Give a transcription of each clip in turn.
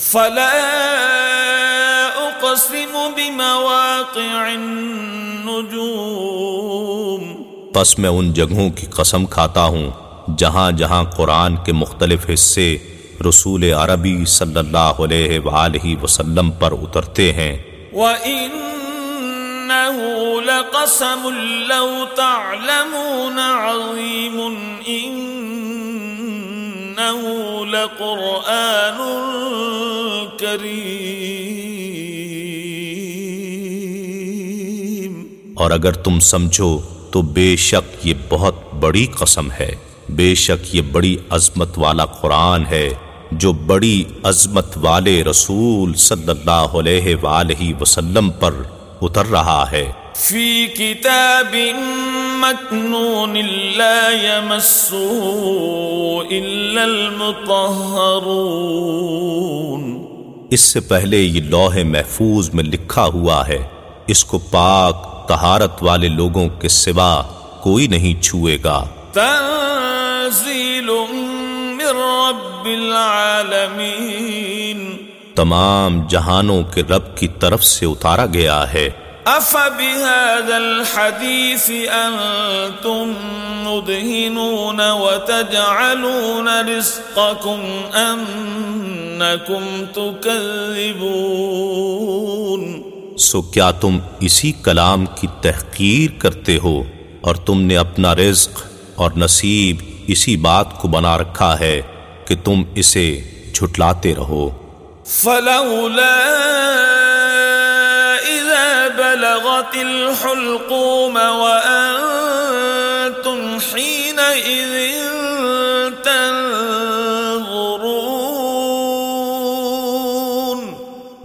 فلا اقسم بمواقع النجوم. پس میں ان جگہوں کی قسم کھاتا ہوں جہاں جہاں قرآن کے مختلف حصے رسول عربی صلی اللہ علیہ وآلہ وسلم پر اترتے ہیں۔ وَإِنَّهُ لَقَسَمٌ لَوْ تَعْلَمُونَ عَظِيمٌ إِنَّهُ لَقُرْآنٌ كَرِيمٌ اور اگر تم سمجھو تو بے شک یہ بہت بڑی قسم ہے۔ بے شک یہ بڑی عظمت والا قرآن ہے جو بڑی عظمت والے رسول صلی اللہ علیہ وآلہ وسلم پر اتر رہا ہے۔ فی کتاب مکنون لا يمسه الا المطہرون۔ اس سے پہلے یہ لوح محفوظ میں لکھا ہوا ہے اس کو پاک طہارت والے لوگوں کے سوا کوئی نہیں چھوئے گا۔ تنزیل من رب العالمین۔ تمام جہانوں کے رب کی طرف سے اتارا گیا ہے۔ افبهذا الحديث انتم مدهنون وتجعلون رزقكم انكم تكذبون سو کیا تم اسی کلام کی تحقیر کرتے ہو اور تم نے اپنا رزق اور نصیب اسی بات کو بنا رکھا ہے کہ تم اسے جھٹلاتے رہو؟ فلولا اذا بلغت الحلقوم وانتم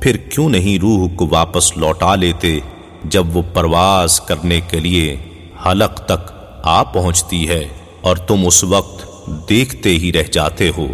پھر کیوں نہیں روح کو واپس لوٹا لیتے جب وہ پرواز کرنے کے لیے حلق تک آ پہنچتی ہے اور تم اس وقت دیکھتے ہی رہ جاتے ہو؟